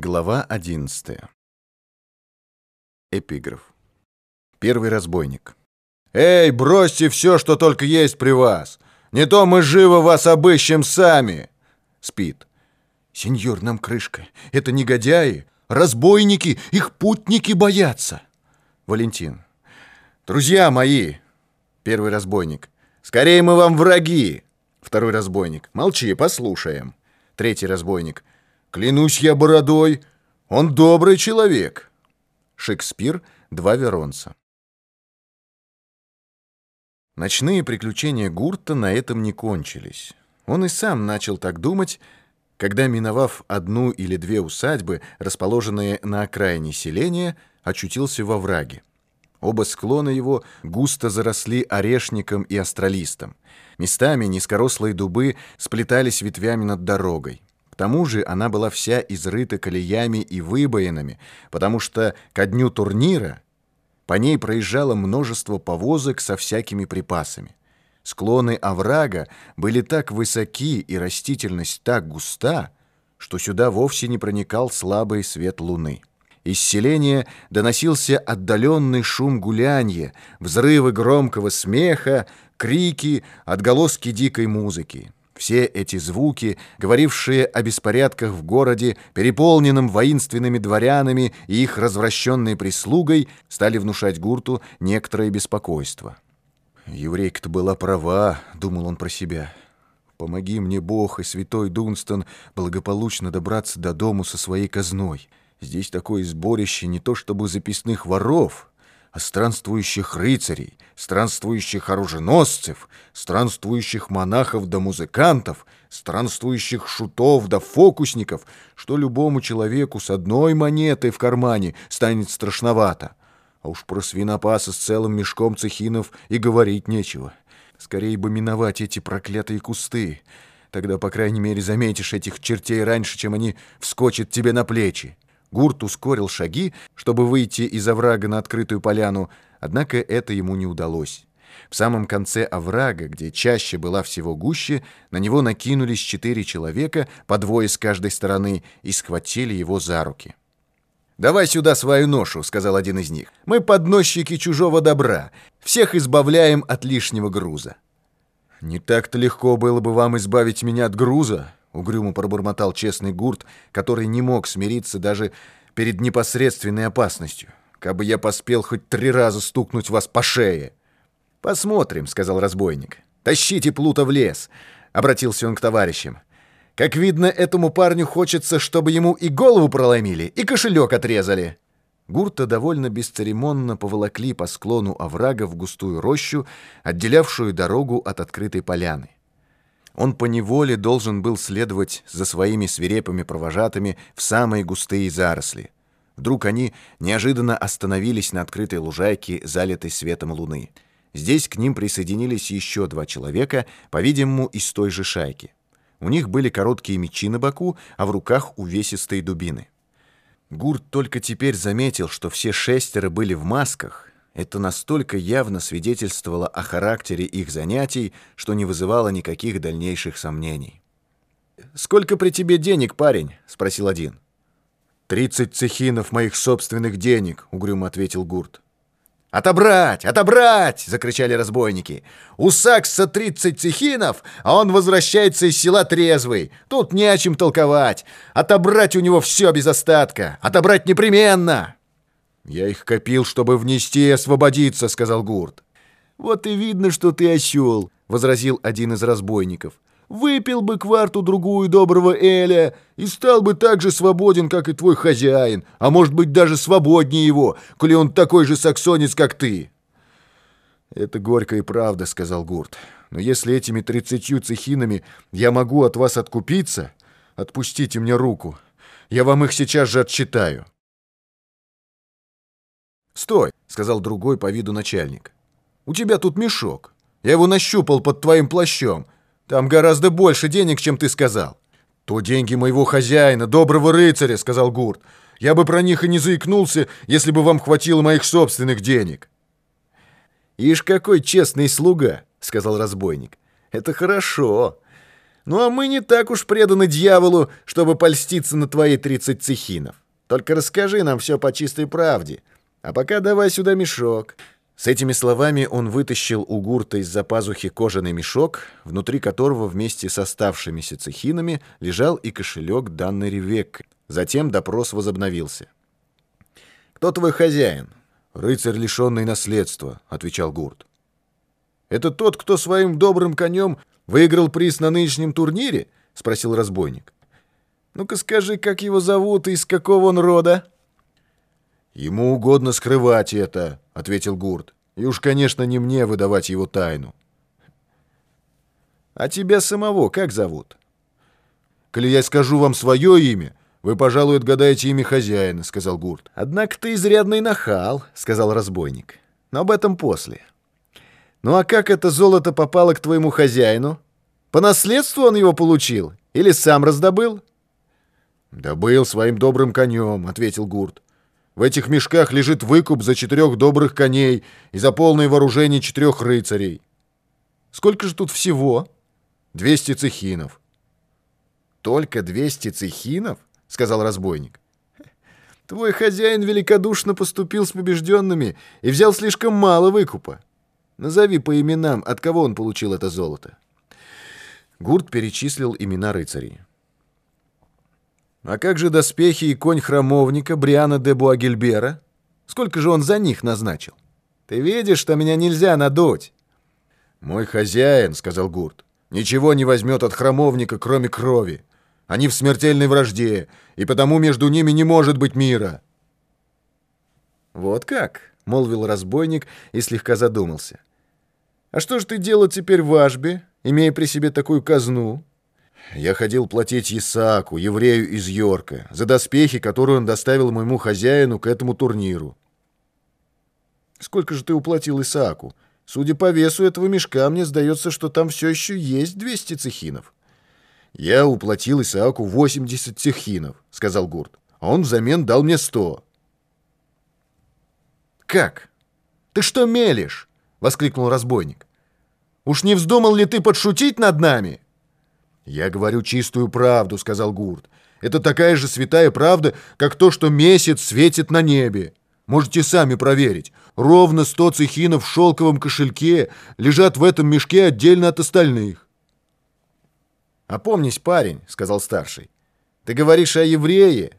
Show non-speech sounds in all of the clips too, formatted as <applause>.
Глава 11. Эпиграф. Первый разбойник. «Эй, бросьте все, что только есть при вас! Не то мы живо вас обыщем сами!» Спит. «Сеньор, нам крышка. Это негодяи, разбойники, их путники боятся!» Валентин. «Друзья мои!» Первый разбойник. «Скорее мы вам враги!» Второй разбойник. «Молчи, послушаем!» Третий разбойник. Клянусь я бородой, он добрый человек. Шекспир, два Веронца. Ночные приключения Гурта на этом не кончились. Он и сам начал так думать, когда, миновав одну или две усадьбы, расположенные на окраине селения, очутился во враге. Оба склона его густо заросли орешником и астролистом. Местами низкорослые дубы сплетались ветвями над дорогой тому же она была вся изрыта колеями и выбоинами, потому что ко дню турнира по ней проезжало множество повозок со всякими припасами. Склоны оврага были так высоки и растительность так густа, что сюда вовсе не проникал слабый свет луны. Из селения доносился отдаленный шум гулянья, взрывы громкого смеха, крики, отголоски дикой музыки. Все эти звуки, говорившие о беспорядках в городе, переполненном воинственными дворянами и их развращенной прислугой, стали внушать Гурту некоторое беспокойство. «Еврейка-то была права», — думал он про себя. «Помоги мне, Бог и святой Дунстон, благополучно добраться до дому со своей казной. Здесь такое сборище не то чтобы записных воров, а странствующих рыцарей, странствующих оруженосцев, странствующих монахов да музыкантов, странствующих шутов да фокусников, что любому человеку с одной монетой в кармане станет страшновато. А уж про свинопаса с целым мешком цехинов и говорить нечего. Скорее бы миновать эти проклятые кусты. Тогда, по крайней мере, заметишь этих чертей раньше, чем они вскочат тебе на плечи. Гурт ускорил шаги, чтобы выйти из оврага на открытую поляну, однако это ему не удалось. В самом конце оврага, где чаще была всего гуще, на него накинулись четыре человека, по двое с каждой стороны, и схватили его за руки. «Давай сюда свою ношу», — сказал один из них. «Мы подносчики чужого добра. Всех избавляем от лишнего груза». «Не так-то легко было бы вам избавить меня от груза», — угрюмо пробормотал честный гурт, который не мог смириться даже перед непосредственной опасностью. «Кабы я поспел хоть три раза стукнуть вас по шее!» «Посмотрим», — сказал разбойник. «Тащите плута в лес», — обратился он к товарищам. «Как видно, этому парню хочется, чтобы ему и голову проломили, и кошелек отрезали». Гурта довольно бесцеремонно поволокли по склону оврага в густую рощу, отделявшую дорогу от открытой поляны. Он поневоле должен был следовать за своими свирепыми провожатыми в самые густые заросли. Вдруг они неожиданно остановились на открытой лужайке, залитой светом луны. Здесь к ним присоединились еще два человека, по-видимому, из той же шайки. У них были короткие мечи на боку, а в руках увесистые дубины. Гурт только теперь заметил, что все шестеро были в масках, это настолько явно свидетельствовало о характере их занятий, что не вызывало никаких дальнейших сомнений. «Сколько при тебе денег, парень?» — спросил один. «Тридцать цехинов моих собственных денег», — угрюмо ответил Гурт. «Отобрать! Отобрать!» — закричали разбойники. «У Сакса тридцать цехинов, а он возвращается из села трезвый. Тут не о чем толковать. Отобрать у него все без остатка. Отобрать непременно!» «Я их копил, чтобы внести и освободиться», — сказал Гурт. «Вот и видно, что ты осел», — возразил один из разбойников. «Выпил бы кварту-другую доброго Эля и стал бы так же свободен, как и твой хозяин, а может быть даже свободнее его, коли он такой же саксонец, как ты». «Это горькая правда», — сказал Гурт. «Но если этими тридцатью цехинами я могу от вас откупиться, отпустите мне руку. Я вам их сейчас же отчитаю». «Стой!» — сказал другой по виду начальник. «У тебя тут мешок. Я его нащупал под твоим плащом. Там гораздо больше денег, чем ты сказал». «То деньги моего хозяина, доброго рыцаря», — сказал Гурт. «Я бы про них и не заикнулся, если бы вам хватило моих собственных денег». «Ишь, какой честный слуга», — сказал разбойник. «Это хорошо. Ну а мы не так уж преданы дьяволу, чтобы польститься на твои 30 цехинов. Только расскажи нам все по чистой правде. А пока давай сюда мешок». С этими словами он вытащил у гурта из-за пазухи кожаный мешок, внутри которого вместе с оставшимися цехинами лежал и кошелек данной Ревеккой. Затем допрос возобновился. «Кто твой хозяин?» «Рыцарь, лишенный наследства», — отвечал гурт. «Это тот, кто своим добрым конем выиграл приз на нынешнем турнире?» — спросил разбойник. «Ну-ка скажи, как его зовут и из какого он рода?» «Ему угодно скрывать это», — ответил Гурт. «И уж, конечно, не мне выдавать его тайну». «А тебя самого как зовут?» «Коли я скажу вам свое имя, вы, пожалуй, отгадаете имя хозяина», — сказал Гурт. «Однако ты изрядный нахал», — сказал разбойник. «Но об этом после. Ну а как это золото попало к твоему хозяину? По наследству он его получил или сам раздобыл?» «Добыл своим добрым конем», — ответил Гурт. В этих мешках лежит выкуп за четырех добрых коней и за полное вооружение четырех рыцарей. Сколько же тут всего? Двести цехинов. Только двести цехинов? Сказал разбойник. Твой хозяин великодушно поступил с побежденными и взял слишком мало выкупа. Назови по именам, от кого он получил это золото. Гурт перечислил имена рыцарей. А как же доспехи и конь храмовника Бриана де Буагельбера? Сколько же он за них назначил? Ты видишь, что меня нельзя надуть. Мой хозяин, сказал Гурт, ничего не возьмет от храмовника, кроме крови. Они в смертельной вражде, и потому между ними не может быть мира. Вот как, молвил разбойник и слегка задумался. А что же ты делал теперь в Ашбе, имея при себе такую казну? Я ходил платить Исааку, еврею из Йорка, за доспехи, которые он доставил моему хозяину к этому турниру. Сколько же ты уплатил Исааку? Судя по весу этого мешка, мне сдается, что там все еще есть 200 цехинов. Я уплатил Исааку 80 цехинов, сказал Гурт, а он взамен дал мне 100. Как? Ты что мелешь? воскликнул разбойник. Уж не вздумал ли ты подшутить над нами? «Я говорю чистую правду», — сказал Гурт. «Это такая же святая правда, как то, что месяц светит на небе. Можете сами проверить. Ровно сто цехинов в шелковом кошельке лежат в этом мешке отдельно от остальных». «Опомнись, парень», — сказал старший. «Ты говоришь о еврее.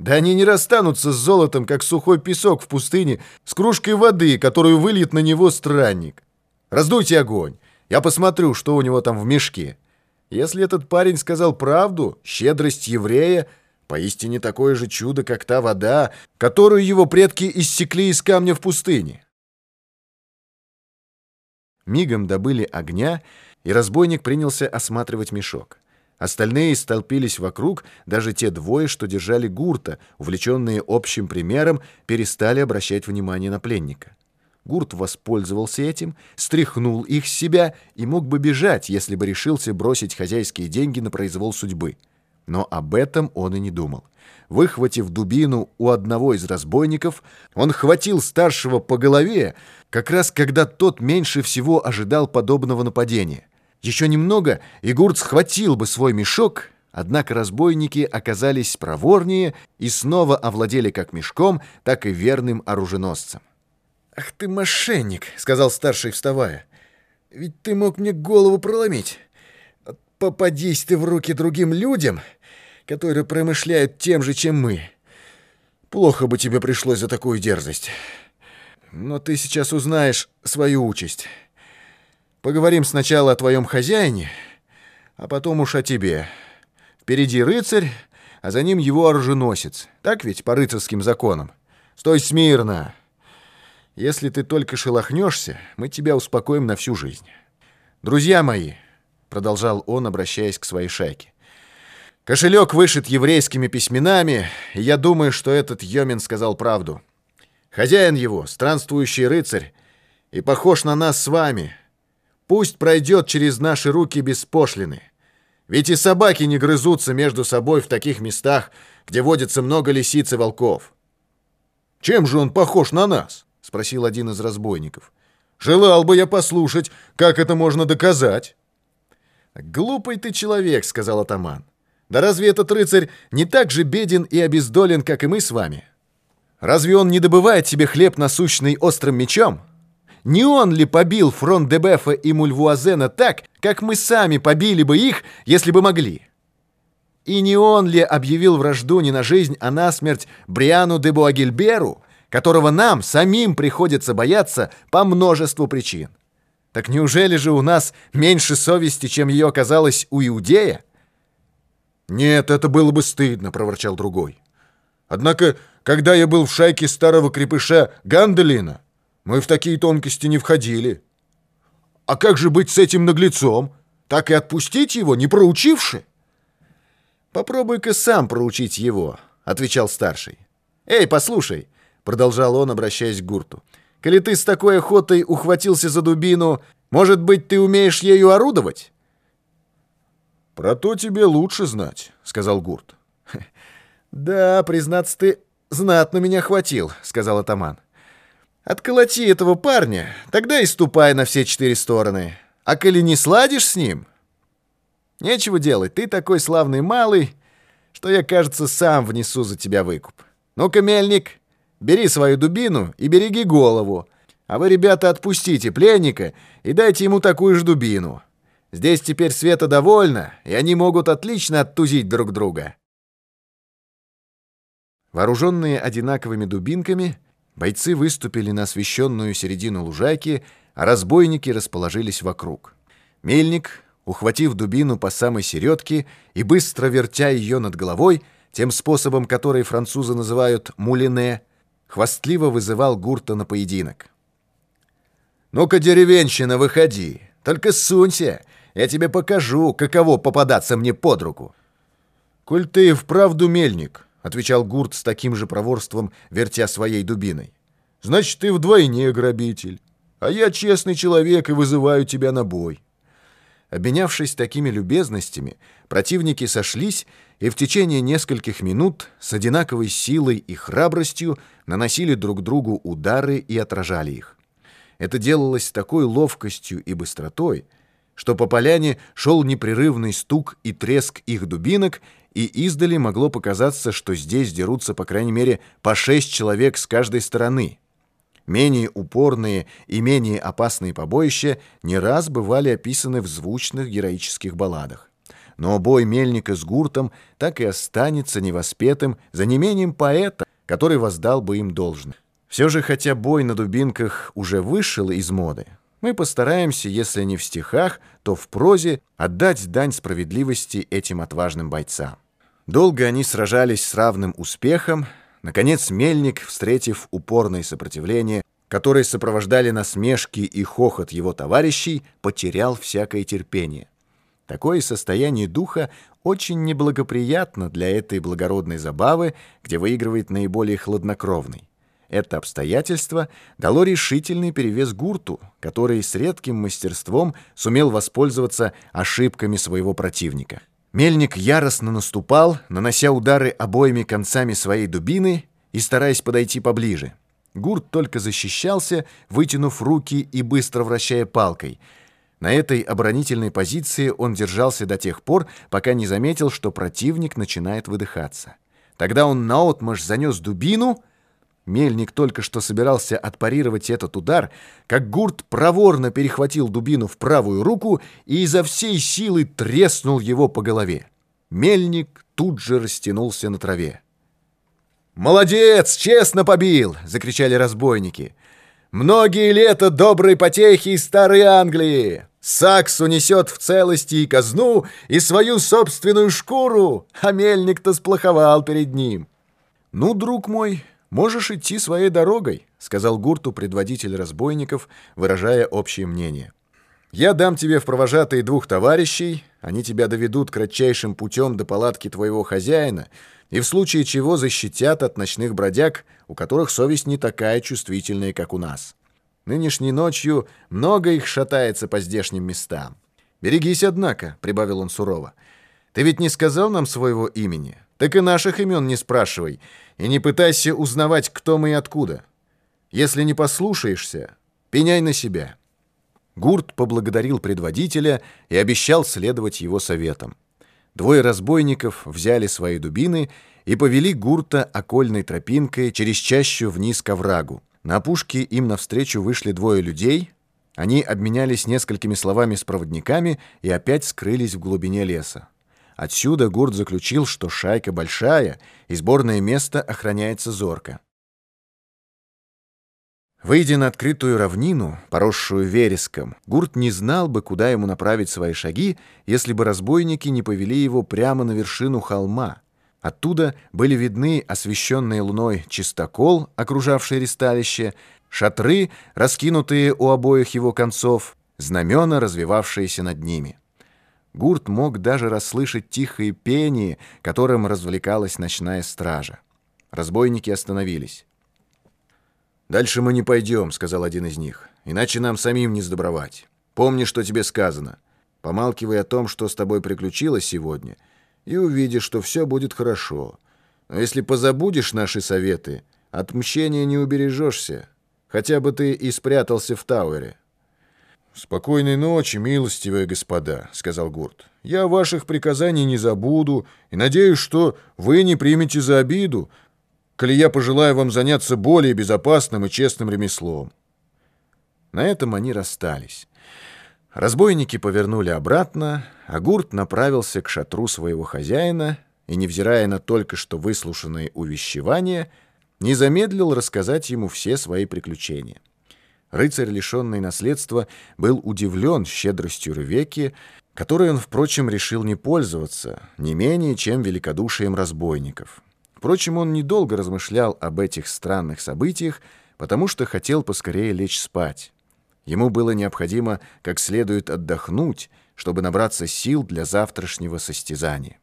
Да они не расстанутся с золотом, как сухой песок в пустыне, с кружкой воды, которую выльет на него странник. Раздуйте огонь, я посмотрю, что у него там в мешке». Если этот парень сказал правду, щедрость еврея — поистине такое же чудо, как та вода, которую его предки иссекли из камня в пустыне. Мигом добыли огня, и разбойник принялся осматривать мешок. Остальные столпились вокруг, даже те двое, что держали гурта, увлеченные общим примером, перестали обращать внимание на пленника. Гурт воспользовался этим, стряхнул их с себя и мог бы бежать, если бы решился бросить хозяйские деньги на произвол судьбы. Но об этом он и не думал. Выхватив дубину у одного из разбойников, он хватил старшего по голове, как раз когда тот меньше всего ожидал подобного нападения. Еще немного, и Гурт схватил бы свой мешок, однако разбойники оказались проворнее и снова овладели как мешком, так и верным оруженосцем. «Ах ты мошенник!» — сказал старший, вставая. «Ведь ты мог мне голову проломить. Попадись ты в руки другим людям, которые промышляют тем же, чем мы. Плохо бы тебе пришлось за такую дерзость. Но ты сейчас узнаешь свою участь. Поговорим сначала о твоем хозяине, а потом уж о тебе. Впереди рыцарь, а за ним его оруженосец. Так ведь по рыцарским законам? Стой смирно!» Если ты только шелохнешься, мы тебя успокоим на всю жизнь. Друзья мои, продолжал он, обращаясь к своей шайке. Кошелек вышит еврейскими письменами, и я думаю, что этот Йомин сказал правду. Хозяин его, странствующий рыцарь, и похож на нас с вами. Пусть пройдет через наши руки без пошлины. Ведь и собаки не грызутся между собой в таких местах, где водится много лисиц и волков. Чем же он похож на нас? — спросил один из разбойников. «Желал бы я послушать, как это можно доказать». «Глупый ты человек», — сказал атаман. «Да разве этот рыцарь не так же беден и обездолен, как и мы с вами? Разве он не добывает себе хлеб насущный острым мечом? Не он ли побил фронт Дебефа и Мульвуазена так, как мы сами побили бы их, если бы могли?» И не он ли объявил вражду не на жизнь, а на смерть Бриану де Буагильберу, которого нам самим приходится бояться по множеству причин? Так неужели же у нас меньше совести, чем ее оказалось у Иудея? «Нет, это было бы стыдно», — проворчал другой. «Однако, когда я был в шайке старого крепыша Ганделина, мы в такие тонкости не входили. А как же быть с этим наглецом? Так и отпустить его, не проучивши?» «Попробуй-ка сам проучить его», — отвечал старший. «Эй, послушай», — продолжал он, обращаясь к гурту, «коли ты с такой охотой ухватился за дубину, может быть, ты умеешь ею орудовать?» «Про то тебе лучше знать», — сказал гурт. <laughs> «Да, признаться, ты знатно меня хватил», — сказал атаман. «Отколоти этого парня, тогда и ступай на все четыре стороны. А коли не сладишь с ним...» Нечего делать, ты такой славный малый, что я, кажется, сам внесу за тебя выкуп. Ну-ка, мельник, бери свою дубину и береги голову. А вы, ребята, отпустите пленника и дайте ему такую же дубину. Здесь теперь Света довольна, и они могут отлично оттузить друг друга. Вооруженные одинаковыми дубинками, бойцы выступили на освещенную середину лужайки, а разбойники расположились вокруг. Мельник, ухватив дубину по самой середке и быстро вертя ее над головой, тем способом, который французы называют «мулине», хвастливо вызывал Гурта на поединок. «Ну-ка, деревенщина, выходи! Только сунься! Я тебе покажу, каково попадаться мне под руку!» «Коль ты вправду мельник», — отвечал Гурт с таким же проворством, вертя своей дубиной, «значит, ты вдвойне грабитель, а я честный человек и вызываю тебя на бой». Обменявшись такими любезностями, противники сошлись и в течение нескольких минут с одинаковой силой и храбростью наносили друг другу удары и отражали их. Это делалось с такой ловкостью и быстротой, что по поляне шел непрерывный стук и треск их дубинок, и издали могло показаться, что здесь дерутся, по крайней мере, по шесть человек с каждой стороны — Менее упорные и менее опасные побоища не раз бывали описаны в звучных героических балладах. Но бой Мельника с Гуртом так и останется невоспетым за неимением поэта, который воздал бы им должное. Все же, хотя бой на дубинках уже вышел из моды, мы постараемся, если не в стихах, то в прозе отдать дань справедливости этим отважным бойцам. Долго они сражались с равным успехом, Наконец Мельник, встретив упорное сопротивление, которое сопровождали насмешки и хохот его товарищей, потерял всякое терпение. Такое состояние духа очень неблагоприятно для этой благородной забавы, где выигрывает наиболее хладнокровный. Это обстоятельство дало решительный перевес гурту, который с редким мастерством сумел воспользоваться ошибками своего противника. Мельник яростно наступал, нанося удары обоими концами своей дубины и стараясь подойти поближе. Гурт только защищался, вытянув руки и быстро вращая палкой. На этой оборонительной позиции он держался до тех пор, пока не заметил, что противник начинает выдыхаться. Тогда он наотмашь занес дубину — Мельник только что собирался отпарировать этот удар, как Гурт проворно перехватил дубину в правую руку и изо всей силы треснул его по голове. Мельник тут же растянулся на траве. «Молодец! Честно побил!» — закричали разбойники. «Многие лета доброй потехи Старой Англии! Сакс унесет в целости и казну, и свою собственную шкуру, а мельник-то сплоховал перед ним!» «Ну, друг мой...» «Можешь идти своей дорогой», — сказал Гурту предводитель разбойников, выражая общее мнение. «Я дам тебе в провожатые двух товарищей, они тебя доведут кратчайшим путем до палатки твоего хозяина и в случае чего защитят от ночных бродяг, у которых совесть не такая чувствительная, как у нас. Нынешней ночью много их шатается по здешним местам. Берегись, однако», — прибавил он сурово. «Ты ведь не сказал нам своего имени?» Так и наших имен не спрашивай, и не пытайся узнавать, кто мы и откуда. Если не послушаешься, пеняй на себя». Гурт поблагодарил предводителя и обещал следовать его советам. Двое разбойников взяли свои дубины и повели Гурта окольной тропинкой через чащу вниз к оврагу. На опушке им навстречу вышли двое людей. Они обменялись несколькими словами с проводниками и опять скрылись в глубине леса. Отсюда Гурт заключил, что шайка большая, и сборное место охраняется зорко. Выйдя на открытую равнину, поросшую вереском, Гурт не знал бы, куда ему направить свои шаги, если бы разбойники не повели его прямо на вершину холма. Оттуда были видны освещенные луной чистокол, окружавший ресталище, шатры, раскинутые у обоих его концов, знамена, развивавшиеся над ними. Гурт мог даже расслышать тихое пение, которым развлекалась ночная стража. Разбойники остановились. «Дальше мы не пойдем», — сказал один из них, «иначе нам самим не сдобровать. Помни, что тебе сказано. Помалкивай о том, что с тобой приключилось сегодня, и увидишь, что все будет хорошо. Но если позабудешь наши советы, от мщения не убережешься, хотя бы ты и спрятался в Тауэре». «Спокойной ночи, милостивые господа», — сказал Гурт. «Я ваших приказаний не забуду и надеюсь, что вы не примете за обиду, коли я пожелаю вам заняться более безопасным и честным ремеслом». На этом они расстались. Разбойники повернули обратно, а Гурт направился к шатру своего хозяина и, невзирая на только что выслушанные увещевания, не замедлил рассказать ему все свои приключения. Рыцарь, лишенный наследства, был удивлен щедростью Ревеки, которой он, впрочем, решил не пользоваться, не менее, чем великодушием разбойников. Впрочем, он недолго размышлял об этих странных событиях, потому что хотел поскорее лечь спать. Ему было необходимо как следует отдохнуть, чтобы набраться сил для завтрашнего состязания.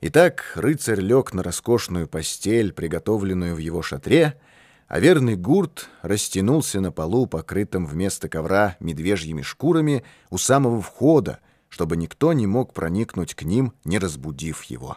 Итак, рыцарь лег на роскошную постель, приготовленную в его шатре, а верный гурт растянулся на полу, покрытым вместо ковра медвежьими шкурами, у самого входа, чтобы никто не мог проникнуть к ним, не разбудив его.